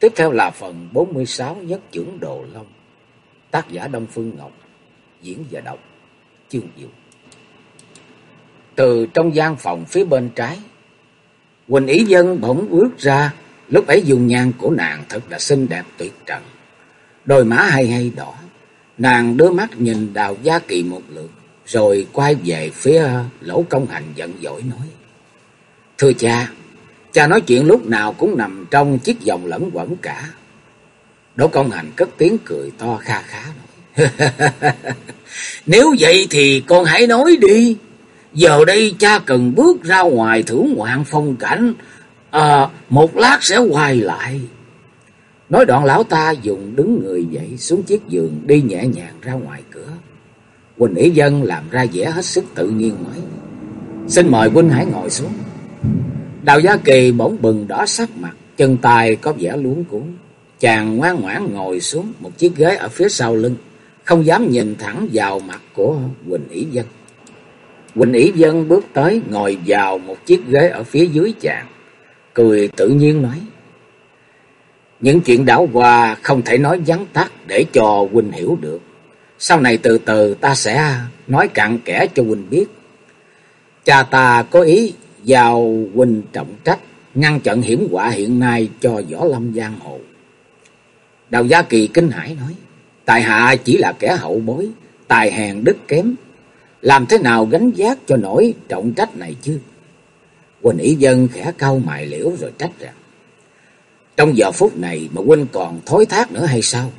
Tiếp theo là phần 46 Nhất trưởng Đồ Long. Tác giả Đông Phương Ngọc, diễn và đọc Chương Diệu. Từ trong gian phòng phía bên trái, Quỳnh Ý Dân bỗng bước ra, lúc ấy dùng nhan của nàng thật là xinh đẹp tuyệt trần. Đôi má hay hay đỏ, nàng đưa mắt nhìn Đào Gia Kỳ một lượt, rồi quay về phía lỗ công hành giận dỗi nói. Thưa cha, cha nói chuyện lúc nào cũng nằm trong chiếc vòng lẫn quẩn cả. Đỗ công hành cất tiếng cười to kha khá. Nếu vậy thì con hãy nói đi. Giờ đây cha cần bước ra ngoài thưởng ngoạn phong cảnh. À, một lát sẽ quay lại. Nói đoạn lão ta dùng đứng người dậy xuống chiếc giường đi nhẹ nhàng ra ngoài cửa. Quỳnh Ý Dân làm ra vẻ hết sức tự nhiên nói. Xin mời Quỳnh hãy ngồi xuống. Đào Gia Kỳ bỗng bừng đỏ sắc mặt, chân tay có vẻ luống cuống Chàng ngoan ngoãn ngồi xuống một chiếc ghế ở phía sau lưng, không dám nhìn thẳng vào mặt của Quỳnh Ý Dân. Quỳnh Ý Dân bước tới ngồi vào một chiếc ghế ở phía dưới chàng, cười tự nhiên nói. Những chuyện đảo qua không thể nói vắn tắt để cho Quỳnh hiểu được. Sau này từ từ ta sẽ nói cặn kẽ cho Quỳnh biết. Cha ta có ý giao huynh trọng trách, ngăn chặn hiểm họa hiện nay cho võ lâm giang hồ. Đào Gia Kỳ kinh hãi nói, tại hạ chỉ là kẻ hậu bối, tài hèn đức kém, làm thế nào gánh giác cho nổi trọng trách này chứ? Quỳnh Ý Dân khẽ cau mày liễu rồi trách rằng, trong giờ phút này mà huynh còn thối thác nữa hay sao?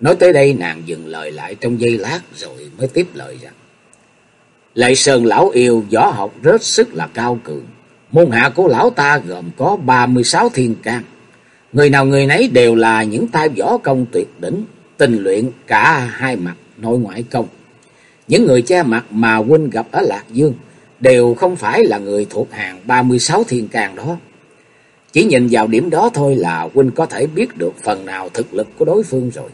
Nói tới đây nàng dừng lời lại trong giây lát rồi mới tiếp lời rằng, Lệ Sơn lão yêu võ học rất sức là cao cường. Môn hạ của lão ta gồm có ba mươi sáu thiên can. Người nào người nấy đều là những tay võ công tuyệt đỉnh, tình luyện cả hai mặt nội ngoại công. Những người che mặt mà huynh gặp ở Lạc Dương đều không phải là người thuộc hàng ba mươi sáu thiên can đó. Chỉ nhìn vào điểm đó thôi là huynh có thể biết được phần nào thực lực của đối phương rồi.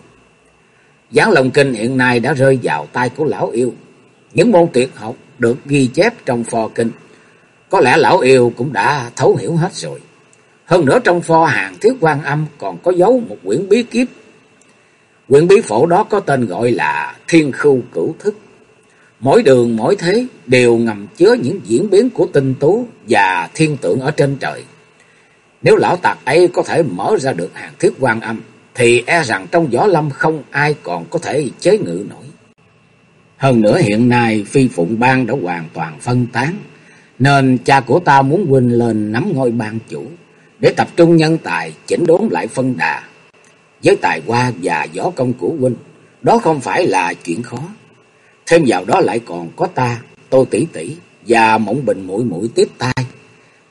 Giáng Long Kinh hiện nay đã rơi vào tay của lão yêu. Những môn tuyệt học được ghi chép trong pho kinh. Có lẽ lão yêu cũng đã thấu hiểu hết rồi. Hơn nữa trong pho hàng thiết quan âm còn có dấu một quyển bí kiếp. Quyển bí phổ đó có tên gọi là Thiên Khưu Cửu Thức. Mỗi đường mỗi thế đều ngầm chứa những diễn biến của tinh tú và thiên tượng ở trên trời. Nếu lão tạc ấy có thể mở ra được hàng thiết quan âm, thì e rằng trong võ lâm không ai còn có thể chế ngự nổi. Hơn nữa hiện nay phi phụng bang đã hoàn toàn phân tán, nên cha của ta muốn huynh lên nắm ngôi bang chủ, để tập trung nhân tài chỉnh đốn lại phân đà. Với tài hoa và võ công của huynh, đó không phải là chuyện khó. Thêm vào đó lại còn có ta, Tô tỷ tỷ và Mộng Bình mũi mũi tiếp tay,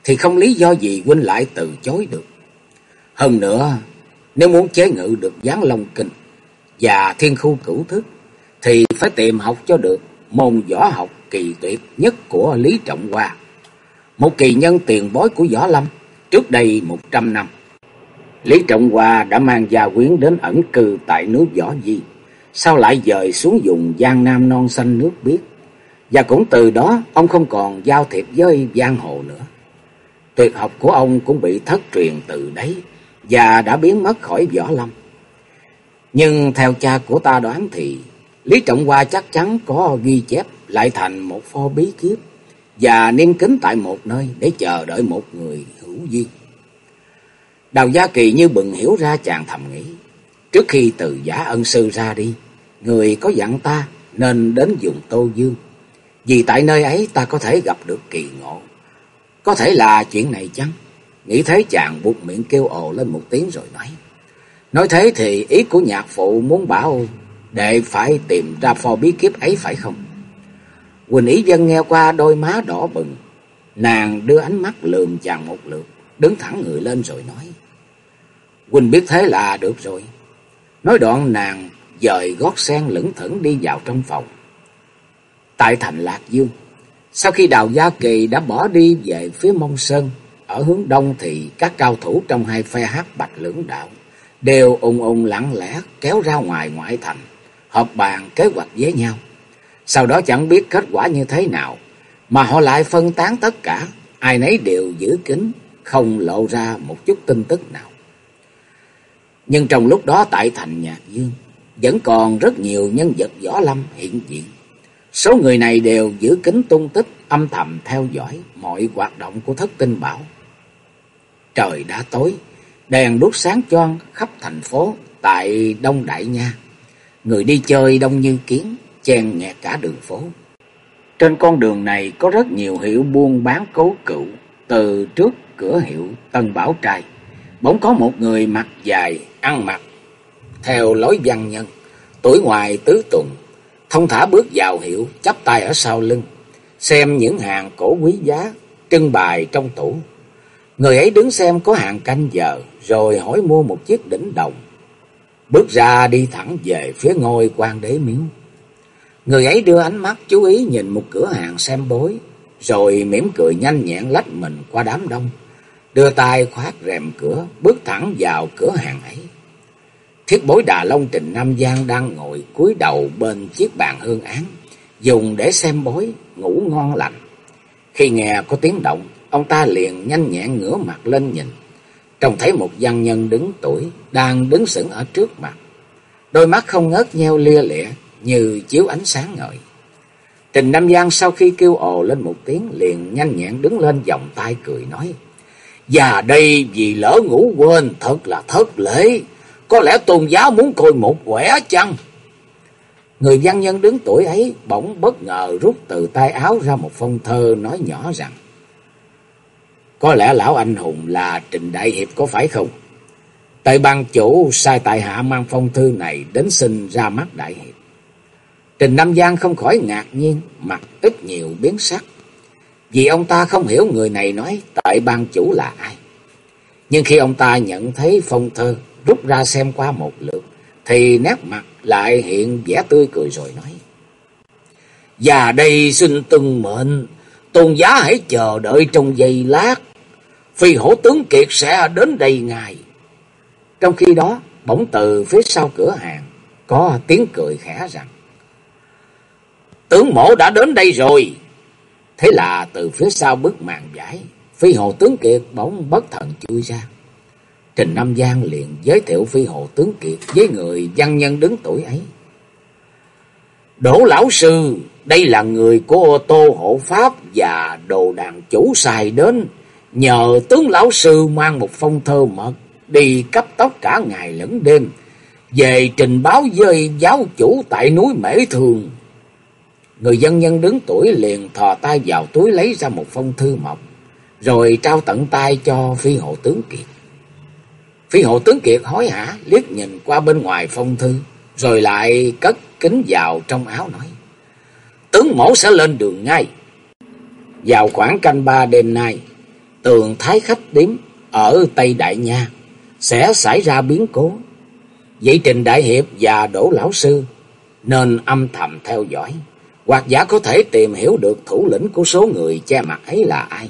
thì không lý do gì huynh lại từ chối được. Hơn nữa, nếu muốn chế ngự được gián long kinh và thiên khu cửu thức, thì phải tìm học cho được môn võ học kỳ tuyệt nhất của Lý Trọng Hoa. Một kỳ nhân tiền bối của võ lâm trước đây một trăm năm. Lý Trọng Hoa đã mang gia quyến đến ẩn cư tại nước Võ Di, sau lại dời xuống vùng Giang Nam non xanh nước biếc. Và cũng từ đó ông không còn giao thiệp với giang hồ nữa. Tuyệt học của ông cũng bị thất truyền từ đấy và đã biến mất khỏi võ lâm. Nhưng theo cha của ta đoán thì Lý Trọng Hoa chắc chắn có ghi chép lại thành một pho bí kiếp và niêm kính tại một nơi để chờ đợi một người hữu duyên. Đào Gia Kỳ như bừng hiểu ra chàng thầm nghĩ. Trước khi từ giả ân sư ra đi, người có dặn ta nên đến dùng Tô Dương. Vì tại nơi ấy ta có thể gặp được kỳ ngộ. Có thể là chuyện này chăng? Nghĩ thế chàng buộc miệng kêu ồ lên một tiếng rồi nói. Nói thế thì ý của nhạc phụ muốn bảo Đệ phải tìm ra phò bí kiếp ấy phải không? Quỳnh Ý Dân nghe qua đôi má đỏ bừng. Nàng đưa ánh mắt lườm chàng một lượt, đứng thẳng người lên rồi nói. Quỳnh biết thế là được rồi. Nói đoạn nàng dời gót sen lững thững đi vào trong phòng. Tại thành Lạc Dương, sau khi Đào Gia Kỳ đã bỏ đi về phía Mông Sơn, ở hướng đông thì các cao thủ trong hai phe hát bạch lưỡng đạo đều ung ung lặng lẽ kéo ra ngoài ngoại thành họp bàn kế hoạch với nhau. Sau đó chẳng biết kết quả như thế nào, mà họ lại phân tán tất cả, ai nấy đều giữ kín, không lộ ra một chút tin tức nào. Nhưng trong lúc đó tại thành Nhạc Dương, vẫn còn rất nhiều nhân vật võ lâm hiện diện. Số người này đều giữ kín tung tích, âm thầm theo dõi mọi hoạt động của thất tinh bảo. Trời đã tối, đèn đốt sáng choang khắp thành phố tại Đông Đại Nha. Người đi chơi đông như kiến, chen nghẹt cả đường phố. Trên con đường này có rất nhiều hiệu buôn bán cố cựu, từ trước cửa hiệu Tân Bảo Trai. Bỗng có một người mặt dài, ăn mặc, theo lối văn nhân, tuổi ngoài tứ tuần, thông thả bước vào hiệu, chắp tay ở sau lưng, xem những hàng cổ quý giá, trưng bày trong tủ. Người ấy đứng xem có hàng canh giờ, rồi hỏi mua một chiếc đỉnh đồng. Bước ra đi thẳng về phía ngôi quan đế miếu. Người ấy đưa ánh mắt chú ý nhìn một cửa hàng xem bối, rồi mỉm cười nhanh nhẹn lách mình qua đám đông, đưa tay khoát rèm cửa, bước thẳng vào cửa hàng ấy. Thiết bối Đà Long Trình Nam Giang đang ngồi cúi đầu bên chiếc bàn hương án, dùng để xem bối, ngủ ngon lành. Khi nghe có tiếng động, ông ta liền nhanh nhẹn ngửa mặt lên nhìn, trông thấy một văn nhân đứng tuổi, đang đứng sững ở trước mặt. Đôi mắt không ngớt nheo lia lịa, như chiếu ánh sáng ngời. Trình Nam Giang sau khi kêu ồ lên một tiếng, liền nhanh nhẹn đứng lên vòng tay cười nói. Và đây vì lỡ ngủ quên, thật là thất lễ. Có lẽ tôn giáo muốn coi một quẻ chăng? Người văn nhân đứng tuổi ấy bỗng bất ngờ rút từ tay áo ra một phong thơ nói nhỏ rằng. Có lẽ lão anh hùng là Trình Đại Hiệp có phải không? Tại ban chủ sai tại hạ mang phong thư này đến xin ra mắt Đại Hiệp. Trình Nam Giang không khỏi ngạc nhiên, mặt ít nhiều biến sắc. Vì ông ta không hiểu người này nói tại ban chủ là ai. Nhưng khi ông ta nhận thấy phong thư rút ra xem qua một lượt, thì nét mặt lại hiện vẻ tươi cười rồi nói. Và đây xin từng mệnh, tôn giá hãy chờ đợi trong giây lát. Phi hổ tướng Kiệt sẽ đến đây ngài. Trong khi đó, bỗng từ phía sau cửa hàng, có tiếng cười khẽ rằng. Tướng mổ đã đến đây rồi. Thế là từ phía sau bức màn giải, phi hồ tướng Kiệt bỗng bất thần chui ra. Trình Nam Giang liền giới thiệu phi hồ tướng Kiệt với người văn nhân đứng tuổi ấy. Đỗ lão sư, đây là người của ô tô hộ pháp và đồ đàn chủ xài đến. Nhờ tướng lão sư mang một phong thơ mật đi cấp tốc cả ngày lẫn đêm. Về trình báo với giáo chủ tại núi Mễ Thường. Người dân nhân đứng tuổi liền thò tay vào túi lấy ra một phong thư mộc. Rồi trao tận tay cho phi hộ tướng Kiệt. Phi hộ tướng Kiệt hối hả liếc nhìn qua bên ngoài phong thư, rồi lại cất kính vào trong áo nói. Tướng mẫu sẽ lên đường ngay. Vào khoảng canh ba đêm nay, tường thái khách điếm ở Tây Đại Nha sẽ xảy ra biến cố. Vậy Trình Đại Hiệp và Đỗ Lão Sư nên âm thầm theo dõi, hoặc giả có thể tìm hiểu được thủ lĩnh của số người che mặt ấy là ai.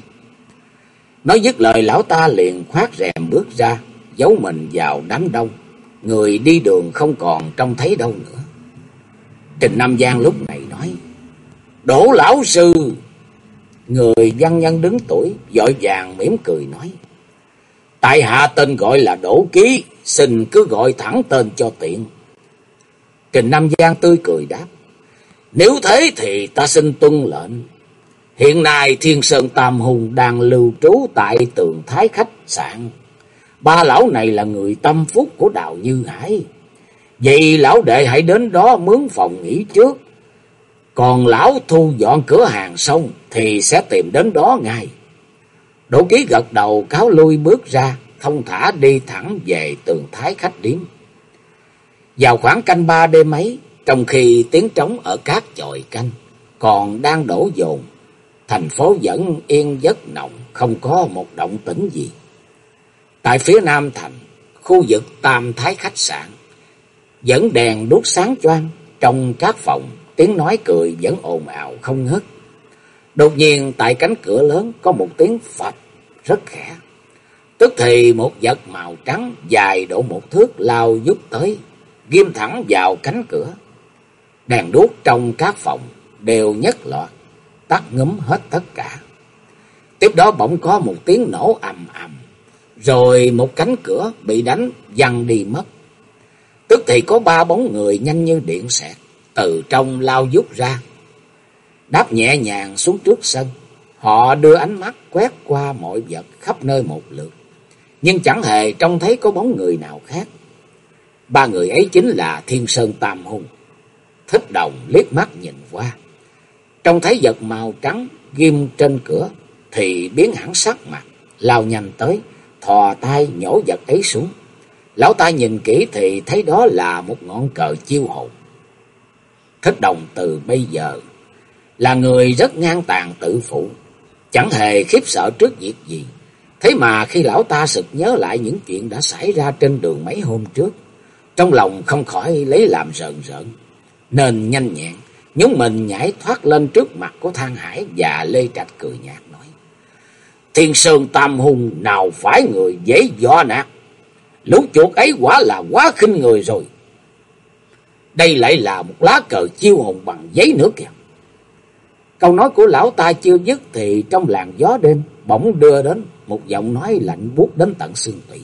Nói dứt lời lão ta liền khoát rèm bước ra, giấu mình vào đám đông. Người đi đường không còn trông thấy đâu nữa. Trình Nam Giang lúc này nói. Đỗ lão sư. Người văn nhân đứng tuổi dội vàng mỉm cười nói. Tại hạ tên gọi là Đỗ Ký. Xin cứ gọi thẳng tên cho tiện. Trình Nam Giang tươi cười đáp. Nếu thế thì ta xin tuân lệnh. Hiện nay Thiên Sơn Tam Hùng đang lưu trú tại tường Thái Khách Sạn. Ba lão này là người tâm phúc của Đào Như Hải. Vậy lão đệ hãy đến đó mướn phòng nghỉ trước. Còn lão thu dọn cửa hàng xong thì sẽ tìm đến đó ngay. Đỗ ký gật đầu cáo lui bước ra, thông thả đi thẳng về tường thái khách điếm. Vào khoảng canh ba đêm ấy, trong khi tiếng trống ở các chòi canh còn đang đổ dồn, thành phố vẫn yên giấc nồng, không có một động tĩnh gì. Tại phía nam thành, khu vực Tam Thái khách sạn, vẫn đèn đốt sáng choang, trong các phòng, tiếng nói cười vẫn ồn ào không ngớt. Đột nhiên tại cánh cửa lớn có một tiếng phập rất khẽ. Tức thì một vật màu trắng dài độ một thước lao giúp tới, ghim thẳng vào cánh cửa. Đèn đuốc trong các phòng đều nhất loạt, tắt ngấm hết tất cả. Tiếp đó bỗng có một tiếng nổ ầm ầm, Rồi một cánh cửa bị đánh văng đi mất. Tức thì có ba bóng người nhanh như điện xẹt từ trong lao dút ra. Đáp nhẹ nhàng xuống trước sân. Họ đưa ánh mắt quét qua mọi vật khắp nơi một lượt. Nhưng chẳng hề trông thấy có bóng người nào khác. Ba người ấy chính là Thiên Sơn Tam Hùng. Thích đồng liếc mắt nhìn qua. Trông thấy vật màu trắng ghim trên cửa thì biến hẳn sắc mặt, lao nhanh tới, thò tay nhổ vật ấy xuống. Lão ta nhìn kỹ thì thấy đó là một ngọn cờ chiêu hồn. Thích đồng từ bây giờ là người rất ngang tàn tự phụ, chẳng hề khiếp sợ trước việc gì. Thế mà khi lão ta sực nhớ lại những chuyện đã xảy ra trên đường mấy hôm trước, trong lòng không khỏi lấy làm rợn rợn, nên nhanh nhẹn, nhúng mình nhảy thoát lên trước mặt của Thang Hải và Lê Trạch cười nhạt nói. Thiên Sơn Tam Hùng nào phải người dễ dò nạt, lũ chuột ấy quả là quá khinh người rồi. Đây lại là một lá cờ chiêu hồn bằng giấy nữa kìa. Câu nói của lão ta chưa dứt thì trong làn gió đêm bỗng đưa đến một giọng nói lạnh buốt đến tận xương tủy.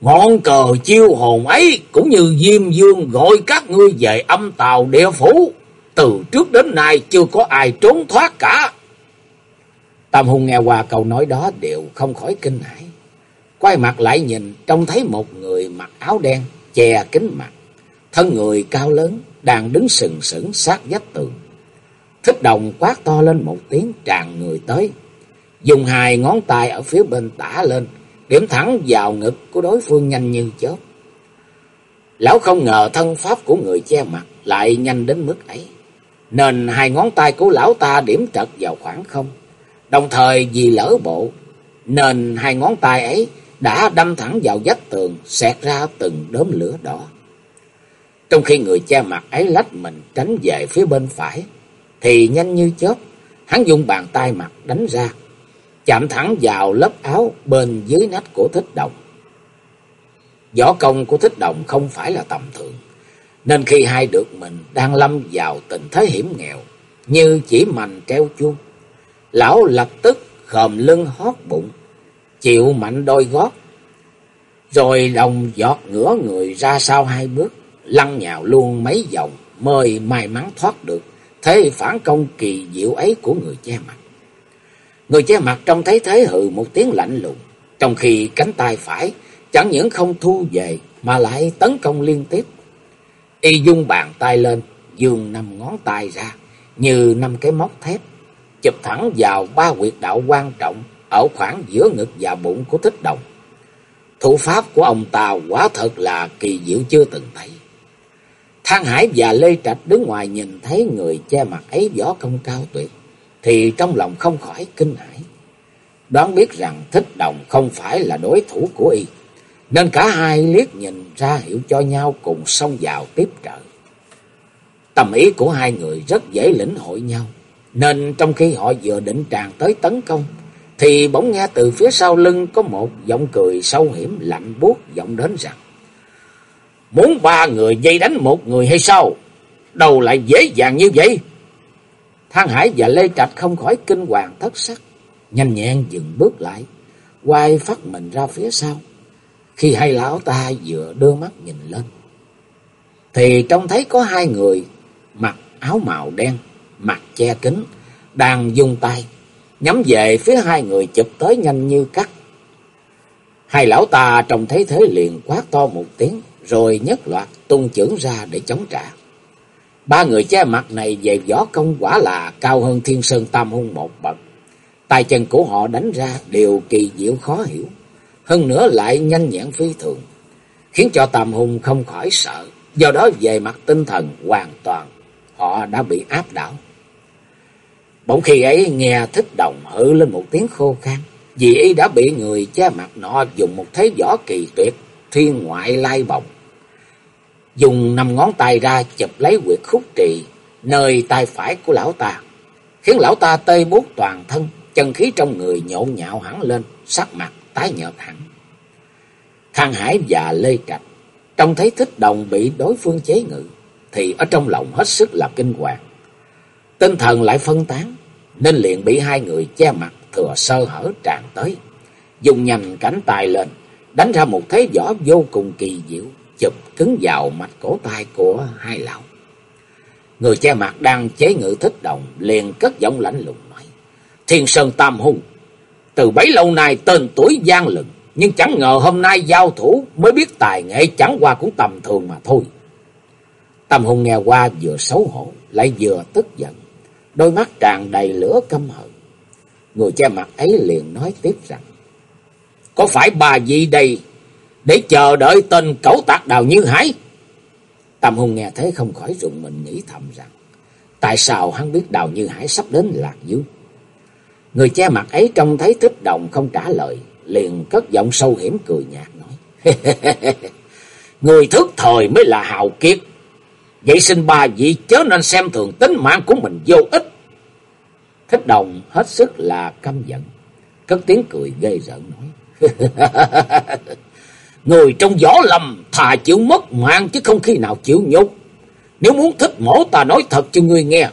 Ngọn cờ chiêu hồn ấy cũng như Diêm Dương gọi các ngươi về âm tàu địa phủ. Từ trước đến nay chưa có ai trốn thoát cả. Tam Hùng nghe qua câu nói đó đều không khỏi kinh hãi. Quay mặt lại nhìn, trông thấy một người mặc áo đen che kính mặt. Thân người cao lớn, đang đứng sừng sững sát vách tường. Thích đồng quát to lên một tiếng tràn người tới. Dùng hai ngón tay ở phía bên tả lên điểm thẳng vào ngực của đối phương nhanh như chớp. Lão không ngờ thân pháp của người che mặt lại nhanh đến mức ấy, nên hai ngón tay của lão ta điểm trật vào khoảng không. Đồng thời vì lỡ bộ, nên hai ngón tay ấy đã đâm thẳng vào vách tường, xẹt ra từng đốm lửa đỏ. Trong khi người che mặt ấy lách mình tránh về phía bên phải, thì nhanh như chớp, hắn dùng bàn tay mặt đánh ra, chạm thẳng vào lớp áo bên dưới nách của thích đồng. Võ công của thích đồng không phải là tầm thường, nên khi hai được mình đang lâm vào tình thế hiểm nghèo, như chỉ mành treo chuông, lão lập tức khom lưng hót bụng, chịu mạnh đôi gót, rồi đồng giọt ngửa người ra sau hai bước, lăn nhào luôn mấy vòng, mới may mắn thoát được thế phản công kỳ diệu ấy của người che mặt. Người che mặt trông thấy thế hừ một tiếng lạnh lùng, trong khi cánh tay phải chẳng những không thu về mà lại tấn công liên tiếp. Y dung bàn tay lên, dương năm ngón tay ra như năm cái móc thép, chụp thẳng vào ba huyệt đạo quan trọng ở khoảng giữa ngực và bụng của thích đồng. Thủ pháp của ông ta quả thật là kỳ diệu chưa từng thấy. Thang Hải và Lê Trạch đứng ngoài nhìn thấy người che mặt ấy võ công cao tuyệt thì trong lòng không khỏi kinh hãi. Đoán biết rằng thích đồng không phải là đối thủ của y, nên cả hai liếc nhìn ra hiểu cho nhau cùng xông vào tiếp trợ. Tâm ý của hai người rất dễ lĩnh hội nhau, nên trong khi họ vừa định tràn tới tấn công, thì bỗng nghe từ phía sau lưng có một giọng cười sâu hiểm lạnh buốt vọng đến rằng Muốn ba người dây đánh một người hay sao? đầu lại dễ dàng như vậy? Thang Hải và Lê Trạch không khỏi kinh hoàng thất sắc, nhanh nhẹn dừng bước lại, quay phát mình ra phía sau. Khi hai lão ta vừa đưa mắt nhìn lên, thì trông thấy có hai người mặc áo màu đen, mặt che kính, đang dùng tay, nhắm về phía hai người chụp tới nhanh như cắt. Hai lão ta trông thấy thế liền quát to một tiếng, rồi nhất loạt tung chưởng ra để chống trả. Ba người che mặt này về võ công quả là cao hơn thiên sơn tam hung một bậc. Tay chân của họ đánh ra đều kỳ diệu khó hiểu. Hơn nữa lại nhanh nhẹn phi thường. Khiến cho tam hung không khỏi sợ. Do đó về mặt tinh thần hoàn toàn họ đã bị áp đảo. Bỗng khi ấy nghe thích đồng hự lên một tiếng khô khan. Vì y đã bị người che mặt nọ dùng một thế võ kỳ tuyệt thiên ngoại lai bồng dùng năm ngón tay ra chụp lấy quyệt khúc trì nơi tay phải của lão ta, khiến lão ta tê buốt toàn thân, chân khí trong người nhộn nhạo hẳn lên, sắc mặt tái nhợt hẳn. Thang Hải và Lê Trạch trông thấy thích đồng bị đối phương chế ngự, thì ở trong lòng hết sức là kinh hoàng. Tinh thần lại phân tán, nên liền bị hai người che mặt thừa sơ hở tràn tới. dùng nhanh cánh tay lên, đánh ra một thế võ vô cùng kỳ diệu, chụp cứng vào mạch cổ tay của hai lão. Người che mặt đang chế ngự thích động, liền cất giọng lạnh lùng nói. Thiên Sơn Tam Hùng, từ bấy lâu nay tên tuổi gian lừng, nhưng chẳng ngờ hôm nay giao thủ mới biết tài nghệ chẳng qua cũng tầm thường mà thôi. Tam Hùng nghe qua vừa xấu hổ, lại vừa tức giận, đôi mắt tràn đầy lửa căm hận. Người che mặt ấy liền nói tiếp rằng, Có phải bà gì đây để chờ đợi tên cẩu tạc đào như hải? Tam Hùng nghe thế không khỏi rụng mình nghĩ thầm rằng, tại sao hắn biết đào như hải sắp đến Lạc Dương? Người che mặt ấy trông thấy thích động không trả lời, liền cất giọng sâu hiểm cười nhạt nói. Người thức thời mới là hào kiệt. Vậy xin bà vị chớ nên xem thường tính mạng của mình vô ích. Thích đồng hết sức là căm giận. Cất tiếng cười ghê rợn nói. Người trong gió lầm thà chịu mất mạng chứ không khi nào chịu nhục. Nếu muốn thích mổ ta nói thật cho ngươi nghe.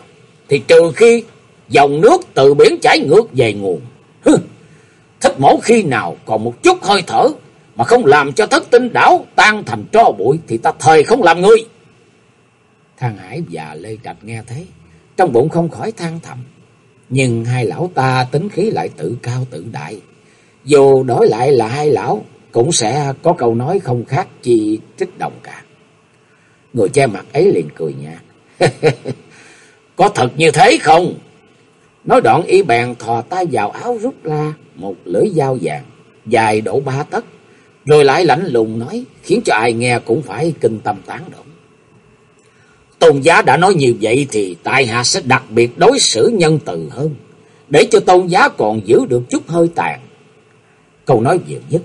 Thì trừ khi dòng nước từ biển chảy ngược về nguồn. Hừ, thích mổ khi nào còn một chút hơi thở mà không làm cho thất tinh đảo tan thành tro bụi thì ta thời không làm ngươi. Thang Hải và Lê Trạch nghe thấy, trong bụng không khỏi than thầm. Nhưng hai lão ta tính khí lại tự cao tự đại. Dù đổi lại là hai lão, cũng sẽ có câu nói không khác chi trích đồng cả. Người che mặt ấy liền cười nhạt. có thật như thế không? Nói đoạn y bèn thò tay vào áo rút ra một lưỡi dao vàng, dài độ ba tấc, rồi lại lạnh lùng nói, khiến cho ai nghe cũng phải kinh tâm tán động. Tôn giá đã nói như vậy thì tại hạ sẽ đặc biệt đối xử nhân từ hơn, để cho tôn giá còn giữ được chút hơi tàn. Câu nói vừa dứt,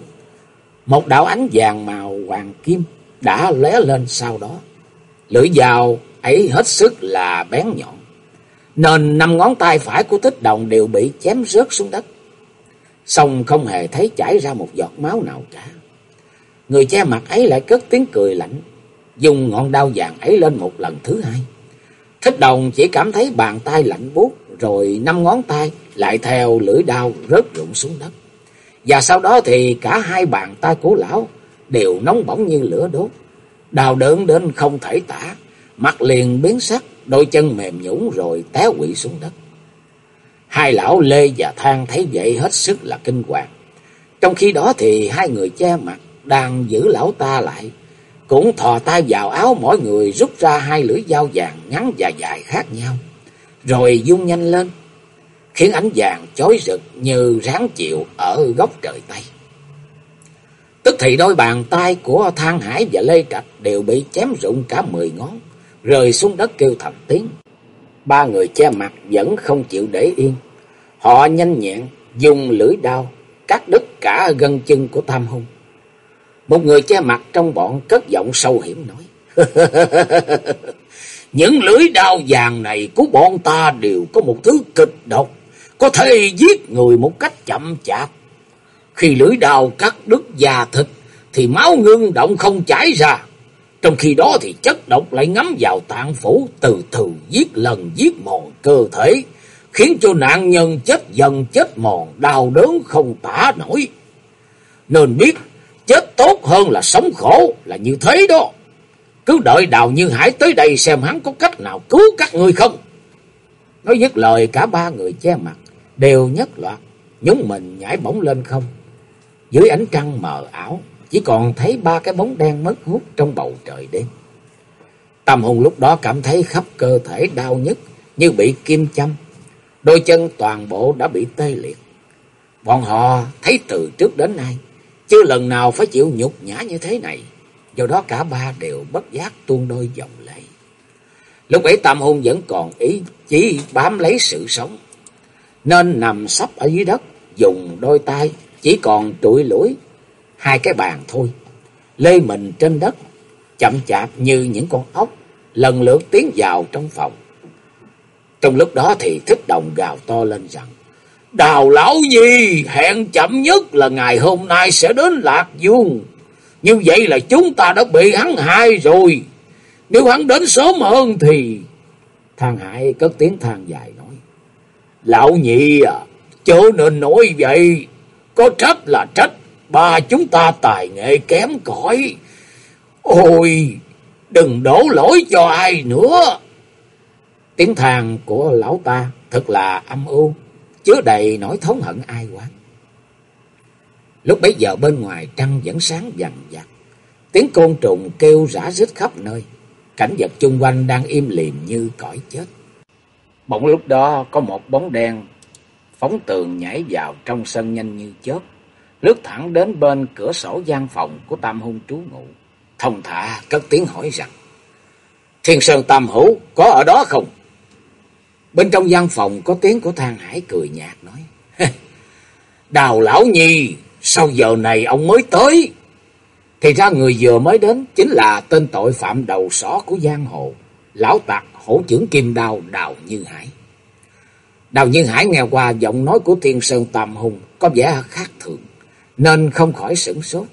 một đạo ánh vàng màu hoàng kim đã lóe lên sau đó. Lưỡi dao ấy hết sức là bén nhọn, nên năm ngón tay phải của tích đồng đều bị chém rớt xuống đất. song không hề thấy chảy ra một giọt máu nào cả. Người che mặt ấy lại cất tiếng cười lạnh, dùng ngọn đao vàng ấy lên một lần thứ hai. Thích đồng chỉ cảm thấy bàn tay lạnh buốt, rồi năm ngón tay lại theo lưỡi đao rớt rụng xuống đất. Và sau đó thì cả hai bàn tay của lão đều nóng bỏng như lửa đốt. Đào đớn đến không thể tả, mặt liền biến sắc, đôi chân mềm nhũn rồi té quỵ xuống đất. Hai lão Lê và Thang thấy vậy hết sức là kinh hoàng. Trong khi đó thì hai người che mặt đang giữ lão ta lại, cũng thò tay vào áo mỗi người rút ra hai lưỡi dao vàng ngắn và dài khác nhau, rồi dung nhanh lên, khiến ánh vàng chói rực như ráng chịu ở góc trời Tây. Tức thì đôi bàn tay của Thang Hải và Lê Trạch đều bị chém rụng cả mười ngón, rơi xuống đất kêu thành tiếng. Ba người che mặt vẫn không chịu để yên. Họ nhanh nhẹn dùng lưỡi đao cắt đứt cả gân chân của Tam Hung. Một người che mặt trong bọn cất giọng sâu hiểm nói. Những lưỡi đao vàng này của bọn ta đều có một thứ kịch độc, có thể giết người một cách chậm chạp. Khi lưỡi đao cắt đứt da thịt thì máu ngưng động không chảy ra. Trong khi đó thì chất độc lại ngấm vào tạng phủ từ từ giết lần giết mòn cơ thể, khiến cho nạn nhân chết dần chết mòn, đau đớn không tả nổi. Nên biết tốt hơn là sống khổ là như thế đó. Cứ đợi đào như hải tới đây xem hắn có cách nào cứu các ngươi không. Nói dứt lời cả ba người che mặt đều nhất loạt, nhúng mình nhảy bổng lên không. Dưới ánh trăng mờ ảo, chỉ còn thấy ba cái bóng đen mất hút trong bầu trời đêm. Tâm hồn lúc đó cảm thấy khắp cơ thể đau nhức như bị kim châm. Đôi chân toàn bộ đã bị tê liệt. Bọn họ thấy từ trước đến nay, chưa lần nào phải chịu nhục nhã như thế này. Do đó cả ba đều bất giác tuôn đôi dòng lệ. Lúc ấy Tam Hùng vẫn còn ý chỉ bám lấy sự sống. Nên nằm sắp ở dưới đất, dùng đôi tay chỉ còn trụi lũi hai cái bàn thôi. Lê mình trên đất, chậm chạp như những con ốc, lần lượt tiến vào trong phòng. Trong lúc đó thì thích đồng gào to lên rằng, Đào lão nhi hẹn chậm nhất là ngày hôm nay sẽ đến Lạc Dương. Như vậy là chúng ta đã bị hắn hại rồi. Nếu hắn đến sớm hơn thì... Thằng Hải cất tiếng than dài nói. Lão nhị à, chớ nên nói vậy. Có trách là trách, ba chúng ta tài nghệ kém cỏi. Ôi, đừng đổ lỗi cho ai nữa. Tiếng than của lão ta thật là âm u, chứa đầy nỗi thống hận ai quá. Lúc bấy giờ bên ngoài trăng vẫn sáng dằn dặt, tiếng côn trùng kêu rã rít khắp nơi, cảnh vật chung quanh đang im lìm như cõi chết. Bỗng lúc đó có một bóng đen phóng tường nhảy vào trong sân nhanh như chớp, lướt thẳng đến bên cửa sổ gian phòng của Tam Hung trú ngụ, thông thả cất tiếng hỏi rằng: "Thiên Sơn Tam Hữu có ở đó không?" Bên trong gian phòng có tiếng của Thang Hải cười nhạt nói: "Đào lão nhi, sao giờ này ông mới tới?" Thì ra người vừa mới đến chính là tên tội phạm đầu sỏ của giang hồ, lão tặc hổ trưởng kim đao Đào Như Hải. Đào Như Hải nghe qua giọng nói của Thiên Sơn Tam Hùng có vẻ khác thường, nên không khỏi sửng sốt.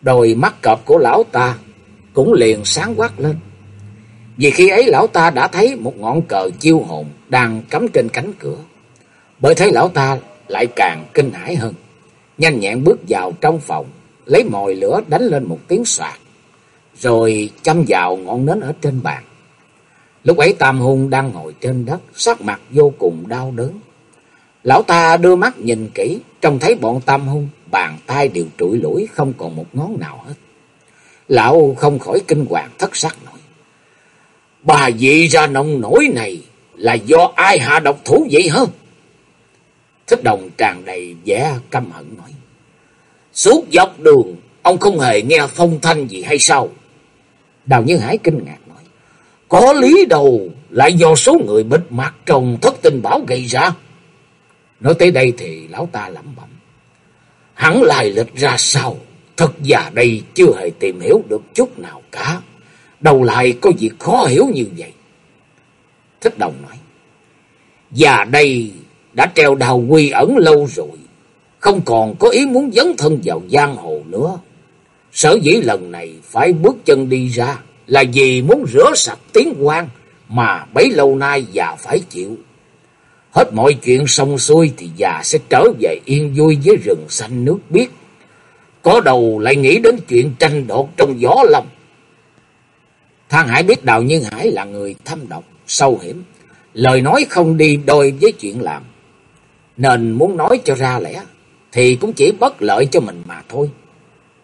Đôi mắt cọp của lão ta cũng liền sáng quắc lên. Vì khi ấy lão ta đã thấy một ngọn cờ chiêu hồn đang cắm trên cánh cửa. Bởi thấy lão ta lại càng kinh hãi hơn. Nhanh nhẹn bước vào trong phòng, lấy mồi lửa đánh lên một tiếng soạt, rồi châm vào ngọn nến ở trên bàn. Lúc ấy Tam Hung đang ngồi trên đất, sắc mặt vô cùng đau đớn. Lão ta đưa mắt nhìn kỹ, trông thấy bọn Tam Hung, bàn tay đều trụi lũi, không còn một ngón nào hết. Lão không khỏi kinh hoàng thất sắc nói. Bà dị ra nông nổi này là do ai hạ độc thủ vậy hả? Thích đồng tràn đầy vẻ căm hận nói. Suốt dọc đường, ông không hề nghe phong thanh gì hay sao? Đào Nhân Hải kinh ngạc nói. Có lý đầu lại do số người bịt mặt trong thất tình bảo gây ra. Nói tới đây thì lão ta lẩm bẩm. Hắn lại lịch ra sao? Thật già đây chưa hề tìm hiểu được chút nào cả. Đầu lại có việc khó hiểu như vậy. Thích đồng nói. Già đây đã treo đào quy ẩn lâu rồi. Không còn có ý muốn dấn thân vào giang hồ nữa. Sở dĩ lần này phải bước chân đi ra là vì muốn rửa sạch tiếng quan mà bấy lâu nay già phải chịu. Hết mọi chuyện xong xuôi thì già sẽ trở về yên vui với rừng xanh nước biếc. Có đầu lại nghĩ đến chuyện tranh đoạt trong gió lòng. Thang Hải biết Đào Nhân Hải là người thâm độc, sâu hiểm. Lời nói không đi đôi với chuyện làm. Nên muốn nói cho ra lẽ thì cũng chỉ bất lợi cho mình mà thôi.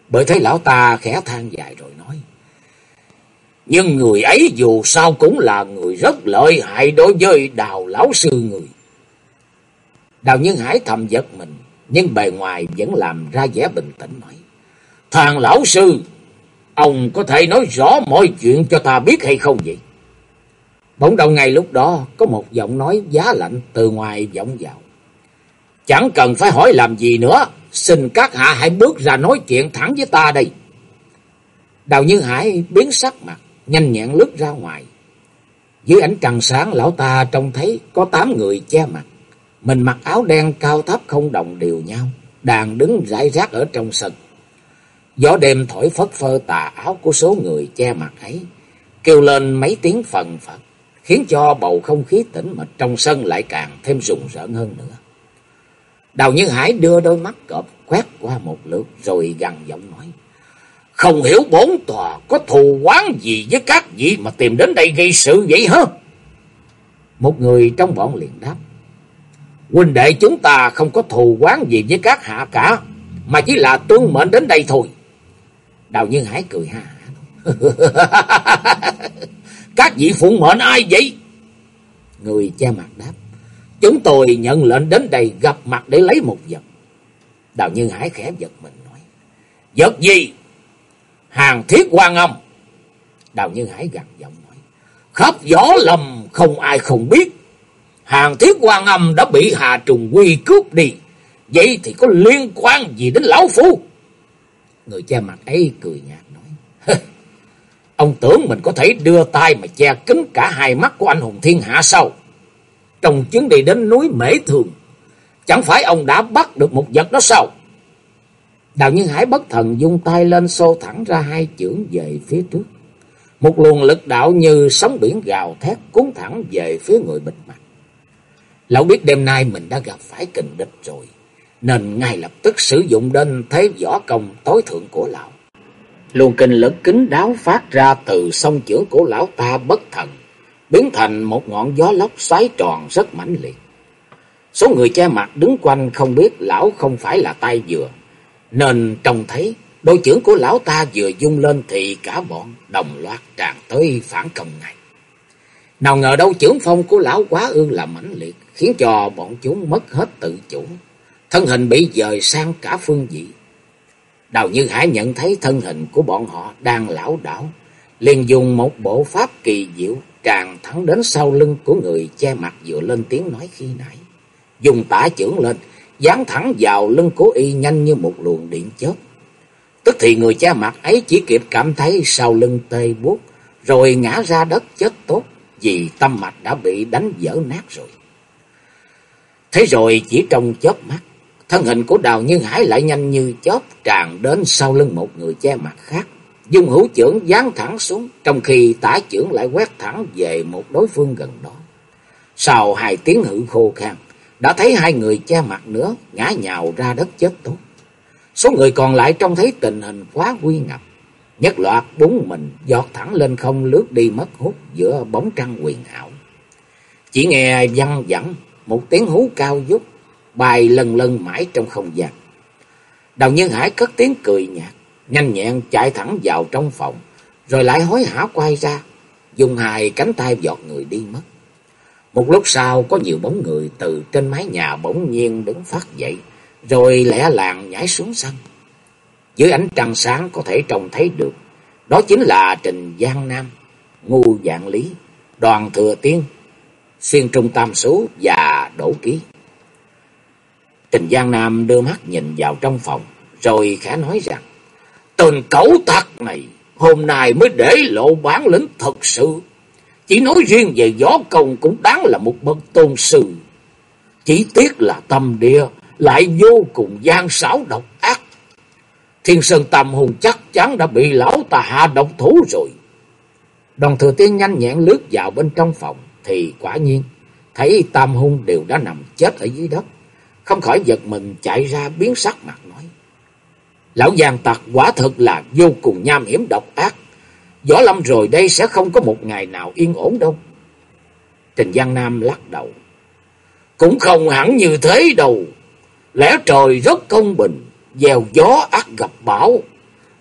Bởi thấy lão ta khẽ than dài rồi nói. Nhưng người ấy dù sao cũng là người rất lợi hại đối với đào lão sư người. Đào Nhân Hải thầm giật mình, nhưng bề ngoài vẫn làm ra vẻ bình tĩnh nói. Thằng lão sư, ông có thể nói rõ mọi chuyện cho ta biết hay không vậy? Bỗng đầu ngày lúc đó có một giọng nói giá lạnh từ ngoài vọng vào. Chẳng cần phải hỏi làm gì nữa, xin các hạ hãy bước ra nói chuyện thẳng với ta đây. Đào Như Hải biến sắc mặt, nhanh nhẹn lướt ra ngoài. Dưới ánh trăng sáng lão ta trông thấy có tám người che mặt. Mình mặc áo đen cao thấp không đồng đều nhau, đang đứng rải rác ở trong sân. Gió đêm thổi phất phơ tà áo của số người che mặt ấy, kêu lên mấy tiếng phần phật, khiến cho bầu không khí tĩnh mịch trong sân lại càng thêm rùng rợn hơn nữa. Đào như Hải đưa đôi mắt cọp quét qua một lượt rồi gằn giọng nói. Không hiểu bốn tòa có thù quán gì với các vị mà tìm đến đây gây sự vậy hả? Một người trong bọn liền đáp. Huynh đệ chúng ta không có thù quán gì với các hạ cả, mà chỉ là tuân mệnh đến đây thôi. Đào Nhân Hải cười ha Các vị phụng mệnh ai vậy? Người che mặt đáp. Chúng tôi nhận lệnh đến đây gặp mặt để lấy một vật. Đào Nhân Hải khẽ giật mình nói. Vật gì? Hàng thiết quan âm. Đào Nhân Hải gằn giọng nói. Khắp gió lầm không ai không biết. Hàng thiết quan âm đã bị Hà Trùng Quy cướp đi. Vậy thì có liên quan gì đến Lão Phu? Người che mặt ấy cười nhạt nói. Ông tưởng mình có thể đưa tay mà che kín cả hai mắt của anh hùng thiên hạ sao? Trong chuyến đi đến núi Mễ Thường, chẳng phải ông đã bắt được một vật đó sao? Đào Nhân Hải bất thần dung tay lên xô thẳng ra hai chưởng về phía trước. Một luồng lực đạo như sóng biển gào thét cuốn thẳng về phía người bịt mặt. Lão biết đêm nay mình đã gặp phải kình địch rồi nên ngay lập tức sử dụng đến thế võ công tối thượng của lão. Luồng kinh lực kính đáo phát ra từ sông chưởng của lão ta bất thần, biến thành một ngọn gió lốc xoáy tròn rất mãnh liệt. Số người che mặt đứng quanh không biết lão không phải là tay dừa, nên trông thấy đôi chưởng của lão ta vừa dung lên thì cả bọn đồng loạt tràn tới phản công ngay. Nào ngờ đâu chưởng phong của lão quá ương là mãnh liệt, khiến cho bọn chúng mất hết tự chủ, thân hình bị dời sang cả phương vị. Đào Như Hải nhận thấy thân hình của bọn họ đang lão đảo, liền dùng một bộ pháp kỳ diệu tràn thẳng đến sau lưng của người che mặt vừa lên tiếng nói khi nãy. Dùng tả chưởng lên, dán thẳng vào lưng của y nhanh như một luồng điện chớp. Tức thì người che mặt ấy chỉ kịp cảm thấy sau lưng tê buốt, rồi ngã ra đất chết tốt, vì tâm mạch đã bị đánh vỡ nát rồi. Thế rồi chỉ trong chớp mắt, thân hình của Đào Như Hải lại nhanh như chớp tràn đến sau lưng một người che mặt khác. Dung hữu trưởng giáng thẳng xuống, trong khi tả trưởng lại quét thẳng về một đối phương gần đó. Sau hai tiếng hự khô khan, đã thấy hai người che mặt nữa ngã nhào ra đất chết tốt. Số người còn lại trông thấy tình hình quá nguy ngập. Nhất loạt bốn mình giọt thẳng lên không lướt đi mất hút giữa bóng trăng quyền ảo. Chỉ nghe văng vẳng một tiếng hú cao vút bài lần lần mãi trong không gian. Đào Nhân Hải cất tiếng cười nhạt, nhanh nhẹn chạy thẳng vào trong phòng, rồi lại hối hả quay ra, dùng hai cánh tay giọt người đi mất. Một lúc sau có nhiều bóng người từ trên mái nhà bỗng nhiên đứng phát dậy, rồi lẻ làng nhảy xuống sân. Dưới ánh trăng sáng có thể trông thấy được, đó chính là Trình Giang Nam, Ngu Dạng Lý, Đoàn Thừa Tiên, Xuyên Trung Tam Số và Đỗ Ký. Trình Giang Nam đưa mắt nhìn vào trong phòng, rồi khẽ nói rằng, Tên cẩu tặc này, hôm nay mới để lộ bản lĩnh thật sự. Chỉ nói riêng về gió công cũng đáng là một bậc tôn sư. Chỉ tiếc là tâm địa lại vô cùng gian xảo độc ác. Thiên Sơn Tam Hùng chắc chắn đã bị lão ta hạ độc thủ rồi. Đoàn thừa tiên nhanh nhẹn lướt vào bên trong phòng, thì quả nhiên, thấy Tam Hùng đều đã nằm chết ở dưới đất. Không khỏi giật mình chạy ra biến sắc mặt nói. Lão giang tặc quả thật là vô cùng nham hiểm độc ác. Võ lâm rồi đây sẽ không có một ngày nào yên ổn đâu. Trình Giang Nam lắc đầu. Cũng không hẳn như thế đâu. Lẽ trời rất công bình, gieo gió ác gặp bão.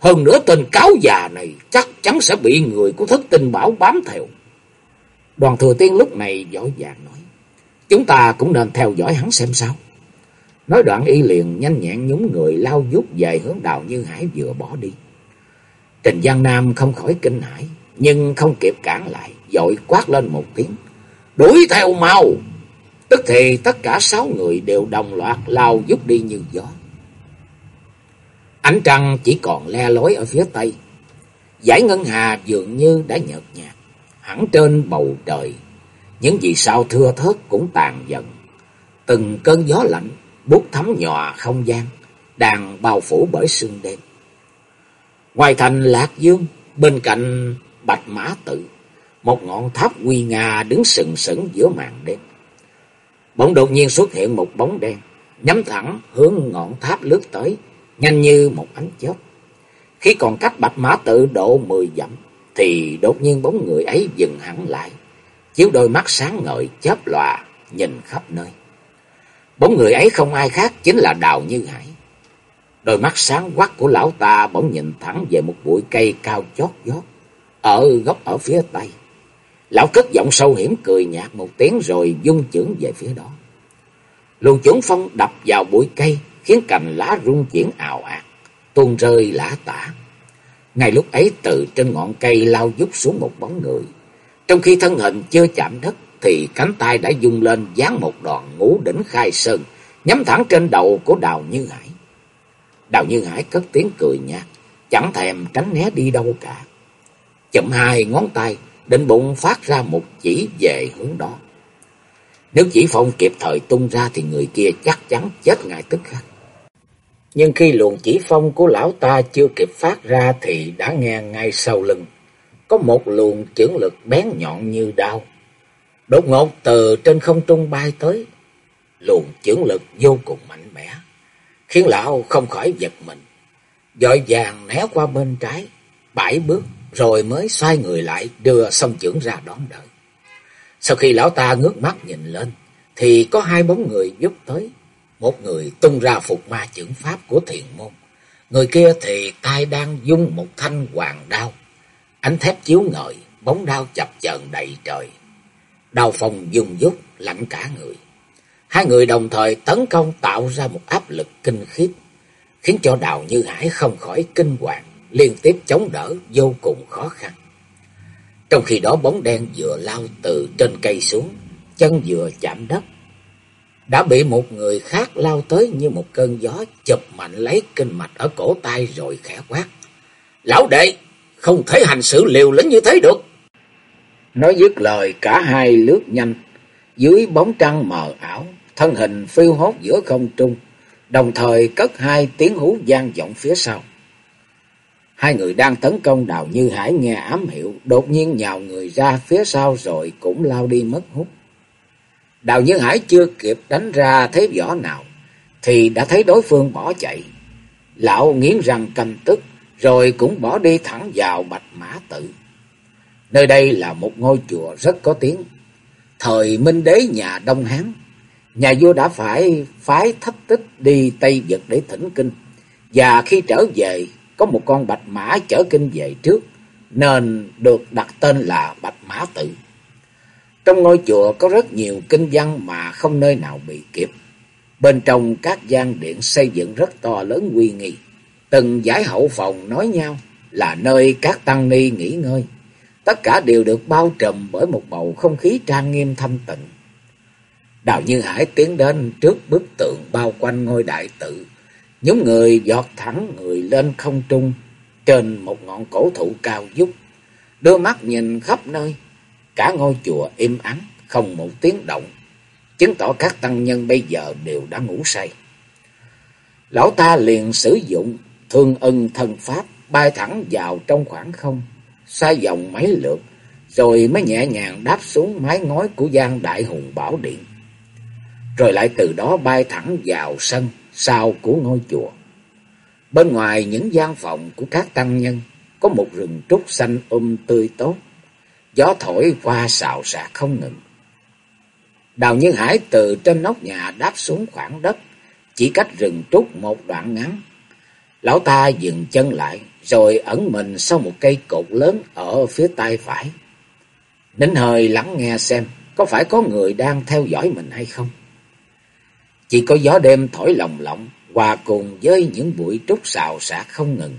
Hơn nữa tên cáo già này chắc chắn sẽ bị người của thất tinh bảo bám theo. Đoàn thừa tiên lúc này giỏi vàng nói. Chúng ta cũng nên theo dõi hắn xem sao. Nói đoạn y liền nhanh nhẹn nhúng người lao vút về hướng đào như hải vừa bỏ đi. Trình Giang Nam không khỏi kinh hãi, nhưng không kịp cản lại, dội quát lên một tiếng. Đuổi theo mau! Tức thì tất cả sáu người đều đồng loạt lao vút đi như gió. Ánh trăng chỉ còn le lối ở phía tây. Giải ngân hà dường như đã nhợt nhạt, hẳn trên bầu trời. Những vì sao thưa thớt cũng tàn dần. Từng cơn gió lạnh bút thấm nhòa không gian, đang bao phủ bởi sương đêm. Ngoài thành Lạc Dương, bên cạnh Bạch Mã Tự, một ngọn tháp nguy nga đứng sừng sững giữa màn đêm. Bỗng đột nhiên xuất hiện một bóng đen, nhắm thẳng hướng ngọn tháp lướt tới, nhanh như một ánh chớp. Khi còn cách Bạch Mã Tự độ mười dặm, thì đột nhiên bóng người ấy dừng hẳn lại, chiếu đôi mắt sáng ngời chớp lòa nhìn khắp nơi. Bóng người ấy không ai khác chính là Đào Như Hải. Đôi mắt sáng quắc của lão ta bỗng nhìn thẳng về một bụi cây cao chót vót, ở góc ở phía tây. Lão cất giọng sâu hiểm cười nhạt một tiếng rồi dung chưởng về phía đó. Luồng chưởng phong đập vào bụi cây, khiến cành lá rung chuyển ào ạt, tuôn rơi lã tả. Ngay lúc ấy từ trên ngọn cây lao dút xuống một bóng người. Trong khi thân hình chưa chạm đất, thì cánh tay đã dung lên dán một đòn ngũ đỉnh khai sơn, nhắm thẳng trên đầu của Đào Như Hải. Đào Như Hải cất tiếng cười nhạt, chẳng thèm tránh né đi đâu cả. Chậm hai ngón tay, định bụng phát ra một chỉ về hướng đó. Nếu chỉ phong kịp thời tung ra thì người kia chắc chắn chết ngay tức khắc. Nhưng khi luồng chỉ phong của lão ta chưa kịp phát ra thì đã nghe ngay sau lưng. Có một luồng chưởng lực bén nhọn như đao đột ngột từ trên không trung bay tới, luồng chưởng lực vô cùng mạnh mẽ, khiến lão không khỏi giật mình. Dội vàng né qua bên trái, bảy bước, rồi mới xoay người lại đưa song chưởng ra đón đợi. Sau khi lão ta ngước mắt nhìn lên, thì có hai bóng người giúp tới. Một người tung ra phục ma chưởng pháp của thiền môn. Người kia thì tay đang dung một thanh hoàng đao. Ánh thép chiếu ngời, bóng đao chập chờn đầy trời đào phong dùng dút, lạnh cả người. Hai người đồng thời tấn công tạo ra một áp lực kinh khiếp, khiến cho Đào Như Hải không khỏi kinh hoàng, liên tiếp chống đỡ vô cùng khó khăn. Trong khi đó bóng đen vừa lao từ trên cây xuống, chân vừa chạm đất. Đã bị một người khác lao tới như một cơn gió chụp mạnh lấy kinh mạch ở cổ tay rồi khẽ quát. Lão đệ, không thể hành xử liều lĩnh như thế được. Nói dứt lời cả hai lướt nhanh, dưới bóng trăng mờ ảo, thân hình phiêu hốt giữa không trung, đồng thời cất hai tiếng hú gian vọng phía sau. Hai người đang tấn công Đào Như Hải nghe ám hiệu, đột nhiên nhào người ra phía sau rồi cũng lao đi mất hút. Đào Như Hải chưa kịp đánh ra thế võ nào, thì đã thấy đối phương bỏ chạy. Lão nghiến răng căm tức, rồi cũng bỏ đi thẳng vào Bạch Mã Tự. Nơi đây là một ngôi chùa rất có tiếng. Thời Minh Đế nhà Đông Hán, nhà vua đã phải phái thấp tích đi Tây Vực để thỉnh kinh. Và khi trở về, có một con bạch mã chở kinh về trước, nên được đặt tên là Bạch Mã Tự. Trong ngôi chùa có rất nhiều kinh văn mà không nơi nào bị kịp. Bên trong các gian điện xây dựng rất to lớn uy nghi. Từng giải hậu phòng nói nhau là nơi các tăng ni nghỉ ngơi. Tất cả đều được bao trùm bởi một bầu không khí trang nghiêm thanh tịnh. Đào Như Hải tiến đến trước bức tượng bao quanh ngôi đại tự. Những người giọt thẳng người lên không trung trên một ngọn cổ thụ cao vút, Đưa mắt nhìn khắp nơi. Cả ngôi chùa im ắng, không một tiếng động. Chứng tỏ các tăng nhân bây giờ đều đã ngủ say. Lão ta liền sử dụng thương ân thần pháp bay thẳng vào trong khoảng không, xa vòng mấy lượt, rồi mới nhẹ nhàng đáp xuống mái ngói của gian đại hùng bảo điện rồi lại từ đó bay thẳng vào sân sau của ngôi chùa. Bên ngoài những gian phòng của các tăng nhân có một rừng trúc xanh um tươi tốt, gió thổi qua xào xạc không ngừng. Đào Nhân Hải từ trên nóc nhà đáp xuống khoảng đất, chỉ cách rừng trúc một đoạn ngắn. Lão ta dừng chân lại, rồi ẩn mình sau một cây cột lớn ở phía tay phải. Nín hơi lắng nghe xem có phải có người đang theo dõi mình hay không. Chỉ có gió đêm thổi lồng lộng, hòa cùng với những bụi trúc xào xạc không ngừng.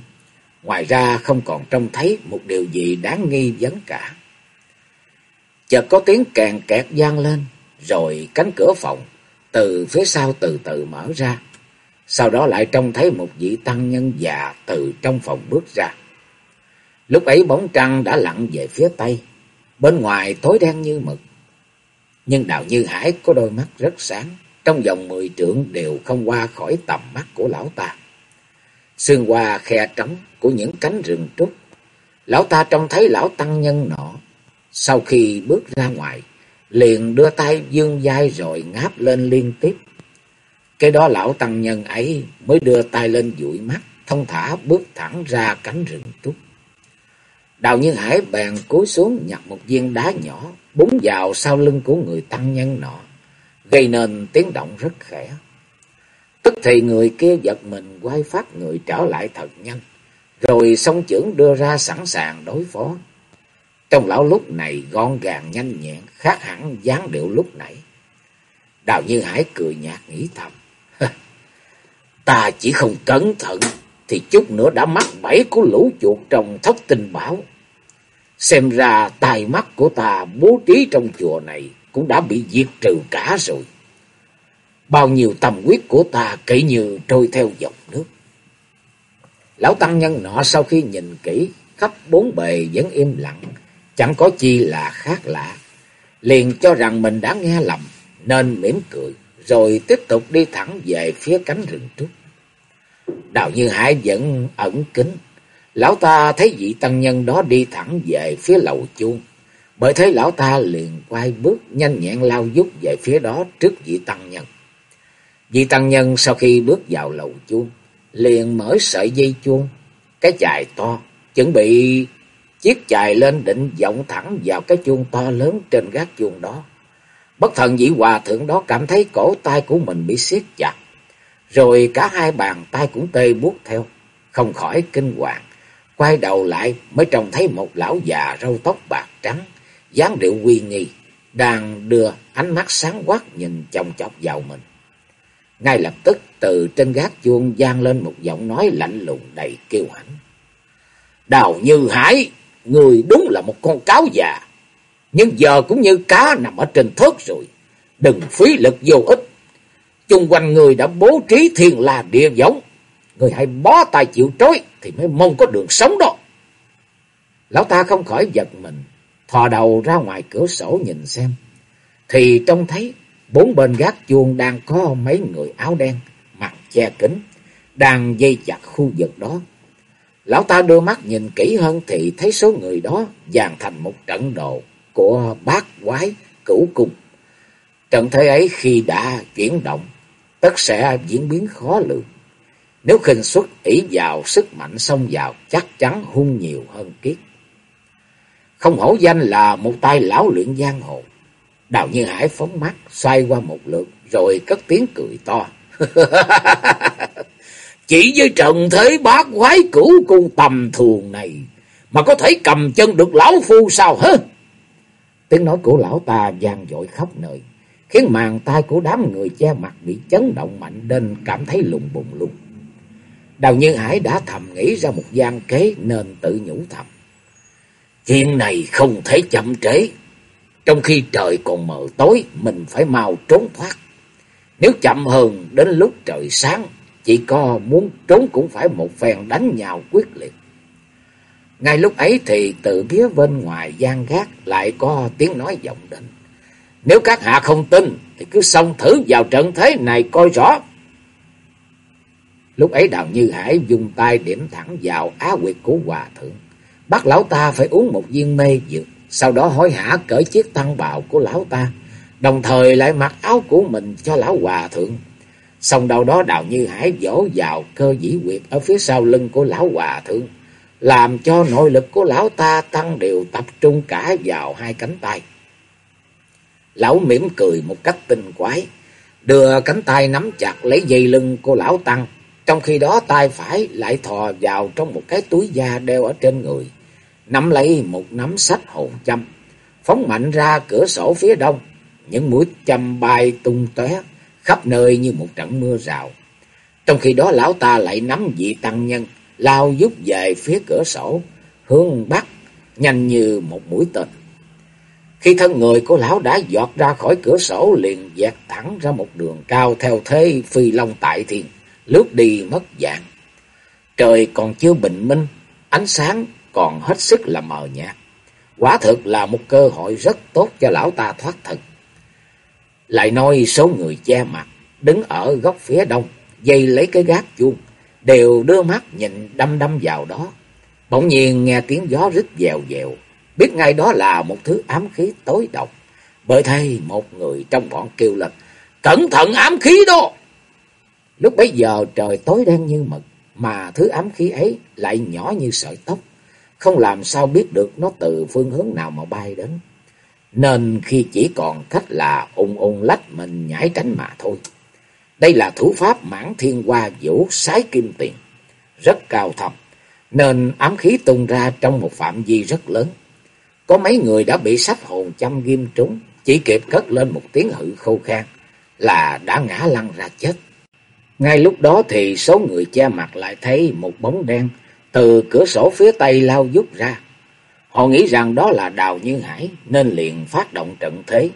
Ngoài ra không còn trông thấy một điều gì đáng nghi vấn cả. Chợt có tiếng càng kẹt gian lên, rồi cánh cửa phòng từ phía sau từ từ mở ra. Sau đó lại trông thấy một vị tăng nhân già từ trong phòng bước ra. Lúc ấy bóng trăng đã lặn về phía tây, bên ngoài tối đen như mực. Nhưng Đào Như Hải có đôi mắt rất sáng, trong vòng mười trượng đều không qua khỏi tầm mắt của lão ta. Xương qua khe trống của những cánh rừng trúc, lão ta trông thấy lão tăng nhân nọ. Sau khi bước ra ngoài, liền đưa tay dương vai rồi ngáp lên liên tiếp. Cái đó lão tăng nhân ấy mới đưa tay lên dụi mắt, thông thả bước thẳng ra cánh rừng trúc. Đào Như Hải bèn cúi xuống nhặt một viên đá nhỏ, búng vào sau lưng của người tăng nhân nọ gây nên tiếng động rất khẽ. Tức thì người kia giật mình quay phát người trở lại thật nhanh, rồi song trưởng đưa ra sẵn sàng đối phó. Trong lão lúc này gọn gàng nhanh nhẹn, khác hẳn dáng điệu lúc nãy. Đào Như Hải cười nhạt nghĩ thầm. Ta chỉ không cẩn thận, thì chút nữa đã mắc bẫy của lũ chuột trong thất tinh bảo. Xem ra tài mắt của ta bố trí trong chùa này cũng đã bị diệt trừ cả rồi. Bao nhiêu tâm quyết của ta kể như trôi theo dòng nước. Lão tăng nhân nọ sau khi nhìn kỹ, khắp bốn bề vẫn im lặng, chẳng có chi là khác lạ. Liền cho rằng mình đã nghe lầm, nên mỉm cười, rồi tiếp tục đi thẳng về phía cánh rừng trúc. Đào Như Hải vẫn ẩn kín, lão ta thấy vị tăng nhân đó đi thẳng về phía lầu chuông. Bởi thế lão ta liền quay bước nhanh nhẹn lao dút về phía đó trước vị tăng nhân. Vị tăng nhân sau khi bước vào lầu chuông, liền mở sợi dây chuông, cái chài to, chuẩn bị chiếc chài lên định vọng thẳng vào cái chuông to lớn trên gác chuông đó. Bất thần vị hòa thượng đó cảm thấy cổ tay của mình bị siết chặt, rồi cả hai bàn tay cũng tê buốt theo, không khỏi kinh hoàng. Quay đầu lại mới trông thấy một lão già râu tóc bạc trắng, dáng điệu uy nghi, đang đưa ánh mắt sáng quắc nhìn chồng chọc vào mình. Ngay lập tức từ trên gác chuông gian lên một giọng nói lạnh lùng đầy kiêu hãnh. Đào Như Hải, người đúng là một con cáo già, nhưng giờ cũng như cá nằm ở trên thớt rồi, đừng phí lực vô ích. Chung quanh người đã bố trí thiên là địa giống, người hãy bó tay chịu trói thì mới mong có đường sống đó. Lão ta không khỏi giật mình, thò đầu ra ngoài cửa sổ nhìn xem, thì trông thấy bốn bên gác chuông đang có mấy người áo đen, mặt che kính, đang dây chặt khu vực đó. Lão ta đưa mắt nhìn kỹ hơn thì thấy số người đó dàn thành một trận đồ của bát quái cửu cung. Trận thế ấy khi đã chuyển động, tất sẽ diễn biến khó lường. Nếu khinh xuất ỷ vào sức mạnh xông vào, chắc chắn hung nhiều hơn kiết. Không hổ danh là một tay lão luyện giang hồ. Đào Như Hải phóng mắt, xoay qua một lượt, rồi cất tiếng cười to. Chỉ với trận thế bát quái cửu cung tầm thường này, mà có thể cầm chân được lão phu sao hết. Tiếng nói của lão ta vang dội khắp nơi, khiến màn tay của đám người che mặt bị chấn động mạnh đến cảm thấy lùng bùng luôn. Đào Như Hải đã thầm nghĩ ra một gian kế nên tự nhủ thầm. Chuyện này không thể chậm trễ. Trong khi trời còn mờ tối, mình phải mau trốn thoát. Nếu chậm hơn đến lúc trời sáng, chỉ có muốn trốn cũng phải một phen đánh nhau quyết liệt. Ngay lúc ấy thì từ phía bên ngoài gian gác lại có tiếng nói vọng định. Nếu các hạ không tin, thì cứ xông thử vào trận thế này coi rõ. Lúc ấy Đào Như Hải dùng tay điểm thẳng vào á quyệt của hòa thượng. Bắt lão ta phải uống một viên mê dược. Sau đó hối hả cởi chiếc tăng bào của lão ta. Đồng thời lại mặc áo của mình cho lão hòa thượng. Xong đầu đó Đào Như Hải vỗ vào cơ dĩ quyệt ở phía sau lưng của lão hòa thượng. Làm cho nội lực của lão ta tăng đều tập trung cả vào hai cánh tay. Lão mỉm cười một cách tinh quái. Đưa cánh tay nắm chặt lấy dây lưng của lão Tăng, trong khi đó tay phải lại thò vào trong một cái túi da đeo ở trên người. Nắm lấy một nắm sách hồn châm. Phóng mạnh ra cửa sổ phía đông. Những mũi châm bay tung tóe khắp nơi như một trận mưa rào. Trong khi đó lão ta lại nắm vị tăng nhân. Lao giúp về phía cửa sổ. Hướng bắc. Nhanh như một mũi tên. Khi thân người của lão đã giọt ra khỏi cửa sổ liền dẹt thẳng ra một đường cao theo thế phi long tại thiên lướt đi mất dạng. Trời còn chưa bình minh, ánh sáng còn hết sức là mờ nhạt. Quả thực là một cơ hội rất tốt cho lão ta thoát thân. Lại nói số người che mặt, đứng ở góc phía đông, dây lấy cái gác chuông, đều đưa mắt nhìn đăm đăm vào đó. Bỗng nhiên nghe tiếng gió rít dèo dèo, biết ngay đó là một thứ ám khí tối độc. Bởi thay một người trong bọn kêu lên, cẩn thận ám khí đó! Lúc bấy giờ trời tối đen như mực, mà thứ ám khí ấy lại nhỏ như sợi tóc, không làm sao biết được nó từ phương hướng nào mà bay đến. Nên khi chỉ còn cách là ung ung lách mình nhảy tránh mà thôi. Đây là thủ pháp mãn thiên hoa vũ sái kim tiền, rất cao thầm, nên ám khí tung ra trong một phạm vi rất lớn. Có mấy người đã bị sách hồn chăm ghim trúng, chỉ kịp cất lên một tiếng hự khô khan là đã ngã lăn ra chết. Ngay lúc đó thì số người che mặt lại thấy một bóng đen từ cửa sổ phía tây lao dút ra. Họ nghĩ rằng đó là Đào Như Hải nên liền phát động trận thế,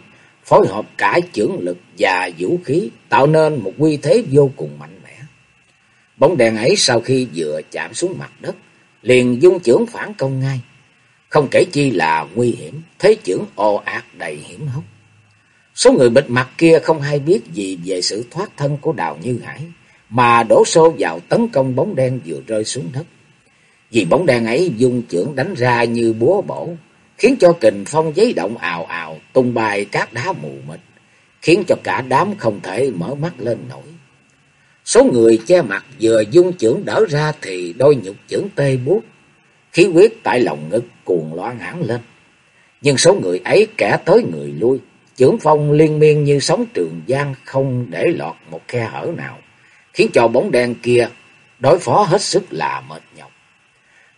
phối hợp cả chưởng lực và vũ khí tạo nên một quy thế vô cùng mạnh mẽ. Bóng đèn ấy sau khi vừa chạm xuống mặt đất, liền dung chưởng phản công ngay. Không kể chi là nguy hiểm, thế chưởng ồ ạt đầy hiểm hóc. Số người bịt mặt kia không hay biết gì về sự thoát thân của Đào Như Hải, mà đổ xô vào tấn công bóng đen vừa rơi xuống đất. Vì bóng đen ấy dung trưởng đánh ra như búa bổ, khiến cho kình phong giấy động ào ào, tung bay các đá mù mịt, khiến cho cả đám không thể mở mắt lên nổi. Số người che mặt vừa dung trưởng đỡ ra thì đôi nhục trưởng tê buốt, khí huyết tại lòng ngực cuồng loạn hẳn lên. Nhưng số người ấy kẻ tới người lui, trưởng phong liên miên như sóng trường giang không để lọt một khe hở nào, khiến cho bóng đen kia đối phó hết sức là mệt nhọc.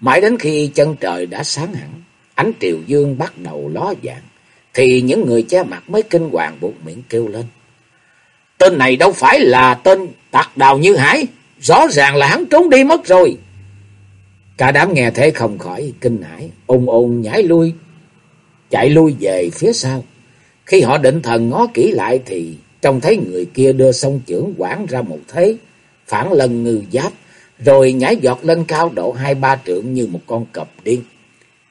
Mãi đến khi chân trời đã sáng hẳn, ánh triều dương bắt đầu ló dạng, thì những người che mặt mới kinh hoàng buộc miệng kêu lên. Tên này đâu phải là tên tặc đào như hải, rõ ràng là hắn trốn đi mất rồi. Cả đám nghe thế không khỏi kinh hãi, ồn ồn nhảy lui, chạy lui về phía sau. Khi họ định thần ngó kỹ lại thì trông thấy người kia đưa sông trưởng quảng ra một thế, phản lần ngư giáp, rồi nhảy giọt lên cao độ hai ba trượng như một con cọp điên.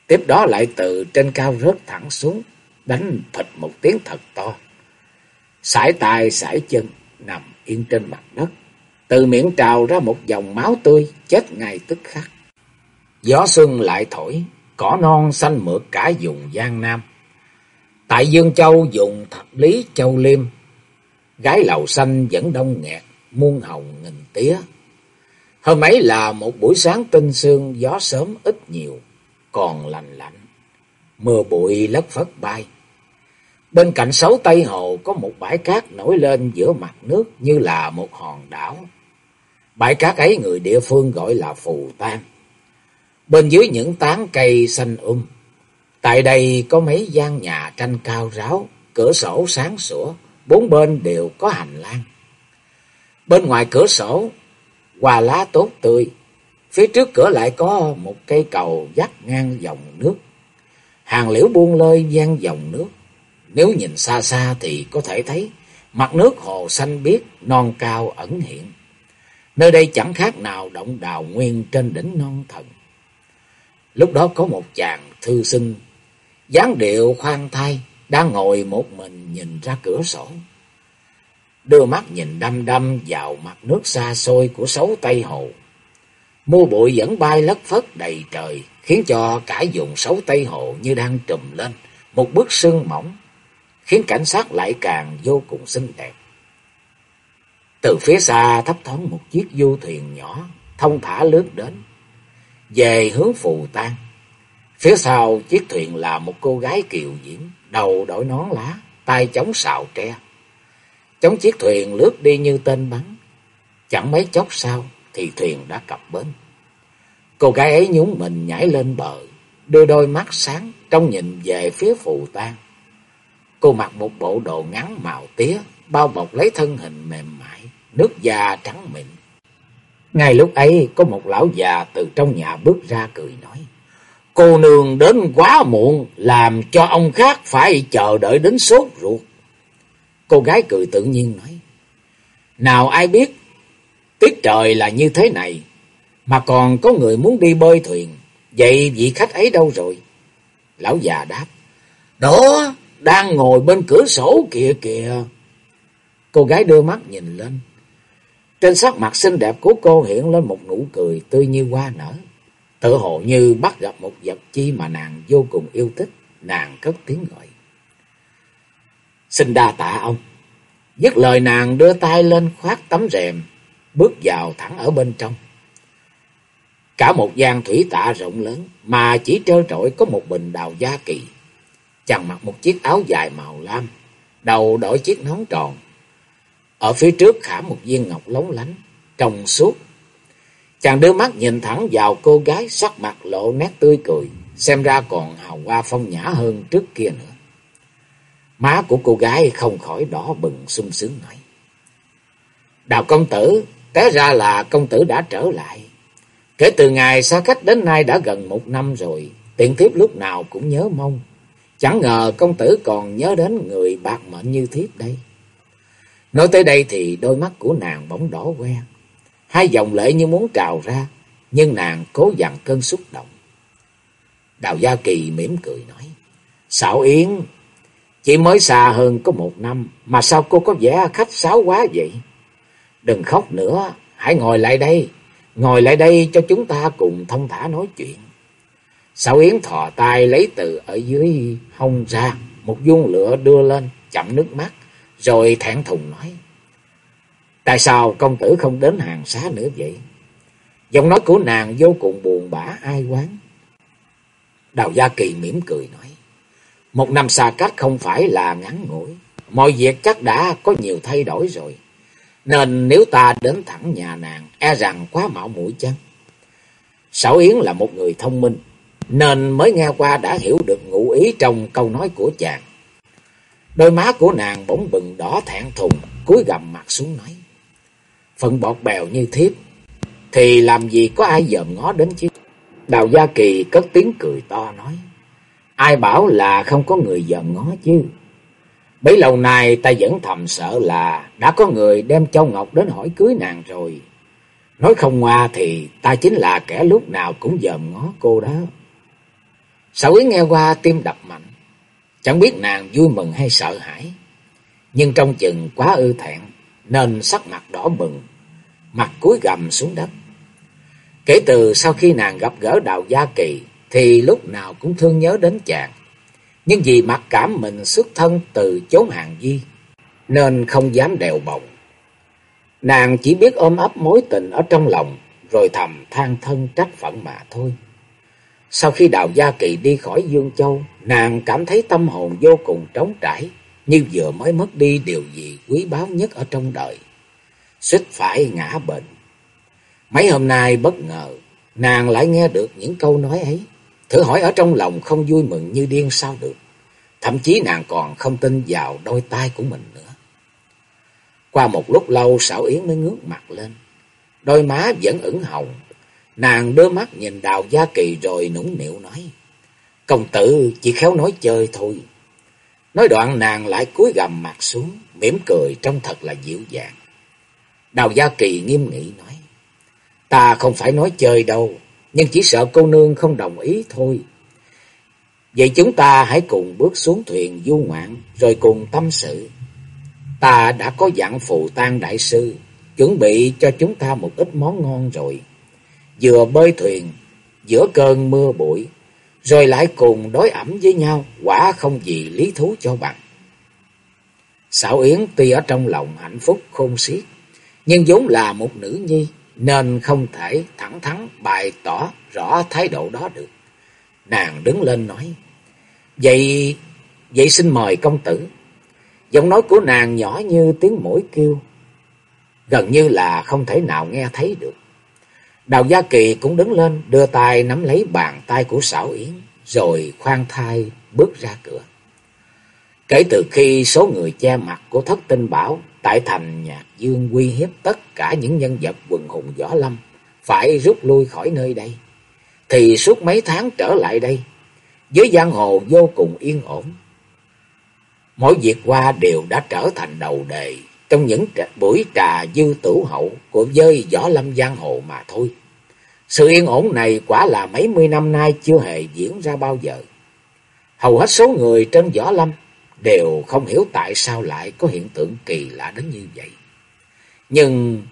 Tiếp đó lại từ trên cao rớt thẳng xuống, đánh phịch một tiếng thật to. Sải tay sải chân, nằm yên trên mặt đất. Từ miệng trào ra một dòng máu tươi, chết ngay tức khắc. Gió xuân lại thổi, cỏ non xanh mượt cả vùng Giang Nam. Tại Dương Châu dùng thập lý châu liêm, gái lầu xanh vẫn đông nghẹt, muôn hồng nghìn tía. Hôm ấy là một buổi sáng tinh sương, gió sớm ít nhiều, còn lành lạnh. Mưa bụi lất phất bay. Bên cạnh sáu Tây Hồ có một bãi cát nổi lên giữa mặt nước như là một hòn đảo. Bãi cát ấy người địa phương gọi là Phù tan Bên dưới những tán cây xanh um, tại đây có mấy gian nhà tranh cao ráo, cửa sổ sáng sủa, bốn bên đều có hành lang. Bên ngoài cửa sổ, hoa lá tốt tươi, phía trước cửa lại có một cây cầu dắt ngang dòng nước. Hàng liễu buông lơi gian dòng nước, nếu nhìn xa xa thì có thể thấy mặt nước hồ xanh biếc, non cao ẩn hiện. Nơi đây chẳng khác nào động đào nguyên trên đỉnh non thần. Lúc đó có một chàng thư sinh, dáng điệu khoan thai, đang ngồi một mình nhìn ra cửa sổ. Đưa mắt nhìn đăm đăm vào mặt nước xa xôi của xấu Tây Hồ. Mưa bụi vẫn bay lất phất đầy trời, khiến cho cả vùng xấu Tây Hồ như đang trùm lên một bức sương mỏng khiến cảnh sát lại càng vô cùng xinh đẹp. Từ phía xa thấp thoáng một chiếc du thuyền nhỏ, thông thả lướt đến, về hướng phù tan. Phía sau chiếc thuyền là một cô gái kiều diễm, đầu đội nón lá, tay chống sào tre. Chống chiếc thuyền lướt đi như tên bắn. Chẳng mấy chốc sau thì thuyền đã cập bến. Cô gái ấy nhún mình nhảy lên bờ, đưa đôi mắt sáng trong nhìn về phía phù tan. Cô mặc một bộ đồ ngắn màu tía, bao bọc lấy thân hình mềm mại, nước da trắng mịn. Ngay lúc ấy có một lão già từ trong nhà bước ra cười nói. Cô nương đến quá muộn, làm cho ông khác phải chờ đợi đến sốt ruột. Cô gái cười tự nhiên nói. Nào ai biết, tiết trời là như thế này, mà còn có người muốn đi bơi thuyền, vậy vị khách ấy đâu rồi? Lão già đáp. Đó, đang ngồi bên cửa sổ kìa kìa. Cô gái đưa mắt nhìn lên. Trên sắc mặt xinh đẹp của cô hiện lên một nụ cười tươi như hoa nở. Tự hồ như bắt gặp một vật chi mà nàng vô cùng yêu thích. Nàng cất tiếng gọi. Xin đa tạ ông. Dứt lời nàng đưa tay lên khoát tấm rèm, bước vào thẳng ở bên trong. Cả một gian thủy tạ rộng lớn mà chỉ trơ trọi có một bình đào gia kỳ chàng mặc một chiếc áo dài màu lam, đầu đội chiếc nón tròn. Ở phía trước khả một viên ngọc lóng lánh, trong suốt. Chàng đưa mắt nhìn thẳng vào cô gái, sắc mặt lộ nét tươi cười, xem ra còn hào hoa phong nhã hơn trước kia nữa. Má của cô gái không khỏi đỏ bừng sung sướng nói. Đào công tử, té ra là công tử đã trở lại. Kể từ ngày xa cách đến nay đã gần một năm rồi, tiện thiếp lúc nào cũng nhớ mong. Chẳng ngờ công tử còn nhớ đến người bạc mệnh như thiếp đây. Nói tới đây thì đôi mắt của nàng bỗng đỏ que. Hai dòng lệ như muốn trào ra, nhưng nàng cố dằn cơn xúc động. Đào Gia Kỳ mỉm cười nói, Xảo Yến, chỉ mới xa hơn có một năm, mà sao cô có vẻ khách sáo quá vậy? Đừng khóc nữa, hãy ngồi lại đây, ngồi lại đây cho chúng ta cùng thông thả nói chuyện. Sáu Yến thò tay lấy từ ở dưới hông ra, một dung lửa đưa lên, chậm nước mắt, rồi thẹn thùng nói. Tại sao công tử không đến hàng xá nữa vậy? Giọng nói của nàng vô cùng buồn bã ai quán. Đào Gia Kỳ mỉm cười nói. Một năm xa cách không phải là ngắn ngủi. Mọi việc chắc đã có nhiều thay đổi rồi. Nên nếu ta đến thẳng nhà nàng, e rằng quá mạo mũi chăng? Sảo Yến là một người thông minh, nên mới nghe qua đã hiểu được ngụ ý trong câu nói của chàng. Đôi má của nàng bỗng bừng đỏ thẹn thùng, cúi gầm mặt xuống nói. Phận bọt bèo như thiếp, thì làm gì có ai dòm ngó đến chứ? Đào Gia Kỳ cất tiếng cười to nói. Ai bảo là không có người dòm ngó chứ? Bấy lâu nay ta vẫn thầm sợ là đã có người đem Châu Ngọc đến hỏi cưới nàng rồi. Nói không ngoa thì ta chính là kẻ lúc nào cũng dòm ngó cô đó. Sở Yến nghe qua tim đập mạnh. Chẳng biết nàng vui mừng hay sợ hãi. Nhưng trong chừng quá ư thẹn nên sắc mặt đỏ bừng, mặt cúi gầm xuống đất. Kể từ sau khi nàng gặp gỡ Đào Gia Kỳ thì lúc nào cũng thương nhớ đến chàng. Nhưng vì mặc cảm mình xuất thân từ chốn hàng di nên không dám đèo bồng. Nàng chỉ biết ôm ấp mối tình ở trong lòng rồi thầm than thân trách phận mà thôi. Sau khi Đào Gia Kỳ đi khỏi Dương Châu, nàng cảm thấy tâm hồn vô cùng trống trải, như vừa mới mất đi điều gì quý báu nhất ở trong đời. Xích phải ngã bệnh. Mấy hôm nay bất ngờ, nàng lại nghe được những câu nói ấy. Thử hỏi ở trong lòng không vui mừng như điên sao được. Thậm chí nàng còn không tin vào đôi tay của mình nữa. Qua một lúc lâu Sảo Yến mới ngước mặt lên. Đôi má vẫn ửng hồng. Nàng đưa mắt nhìn Đào Gia Kỳ rồi nũng nịu nói. Công tử chỉ khéo nói chơi thôi. Nói đoạn nàng lại cúi gầm mặt xuống, mỉm cười trông thật là dịu dàng. Đào Gia Kỳ nghiêm nghị nói. Ta không phải nói chơi đâu, nhưng chỉ sợ cô nương không đồng ý thôi. Vậy chúng ta hãy cùng bước xuống thuyền du ngoạn, rồi cùng tâm sự. Ta đã có dặn phù tang đại sư, chuẩn bị cho chúng ta một ít món ngon rồi. Vừa bơi thuyền, giữa cơn mưa bụi, rồi lại cùng đối ẩm với nhau, quả không gì lý thú cho bằng. Xảo Yến tuy ở trong lòng hạnh phúc khôn xiết, nhưng vốn là một nữ nhi, nên không thể thẳng thắn bày tỏ rõ thái độ đó được. Nàng đứng lên nói, Vậy, vậy xin mời công tử. Giọng nói của nàng nhỏ như tiếng mũi kêu, gần như là không thể nào nghe thấy được. Đào Gia Kỳ cũng đứng lên, đưa tay nắm lấy bàn tay của Sảo Yến, rồi khoan thai bước ra cửa. Kể từ khi số người che mặt của thất tinh bảo tại thành Nhạc Dương uy hiếp tất cả những nhân vật quần hùng võ lâm phải rút lui khỏi nơi đây, thì suốt mấy tháng trở lại đây, với giang hồ vô cùng yên ổn. Mỗi việc qua đều đã trở thành đầu đề trong những buổi trà dư tử hậu của giới võ lâm giang hồ mà thôi. Sự yên ổn này quả là mấy mươi năm nay chưa hề diễn ra bao giờ. Hầu hết số người trên võ lâm đều không hiểu tại sao lại có hiện tượng kỳ lạ đến như vậy. Nhưng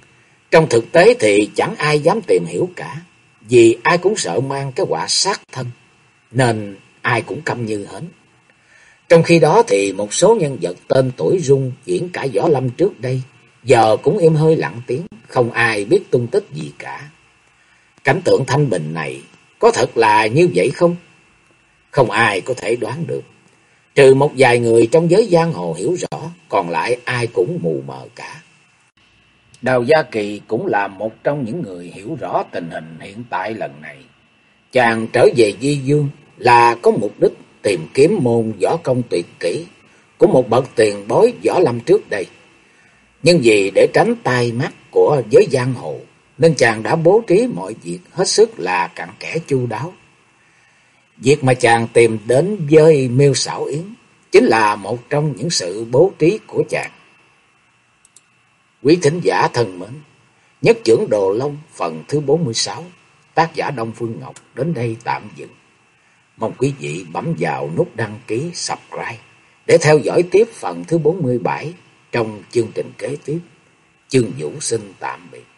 trong thực tế thì chẳng ai dám tìm hiểu cả, vì ai cũng sợ mang cái quả sát thân, nên ai cũng câm như hến. Trong khi đó thì một số nhân vật tên tuổi rung diễn cả võ lâm trước đây, giờ cũng im hơi lặng tiếng, không ai biết tung tích gì cả. Cảnh tượng thanh bình này có thật là như vậy không? Không ai có thể đoán được. Trừ một vài người trong giới giang hồ hiểu rõ, còn lại ai cũng mù mờ cả. Đào Gia Kỳ cũng là một trong những người hiểu rõ tình hình hiện tại lần này. Chàng trở về Di Dương là có mục đích tìm kiếm môn võ công tuyệt kỹ của một bậc tiền bối võ lâm trước đây. Nhưng vì để tránh tai mắt của giới giang hồ, nên chàng đã bố trí mọi việc hết sức là cặn kẽ chu đáo. Việc mà chàng tìm đến với miêu xảo yến chính là một trong những sự bố trí của chàng. Quý thính giả thân mến, nhất trưởng Đồ Long phần thứ 46, tác giả Đông Phương Ngọc đến đây tạm dừng. Mong quý vị bấm vào nút đăng ký subscribe để theo dõi tiếp phần thứ 47 trong chương trình kế tiếp. Chương Vũ xin tạm biệt.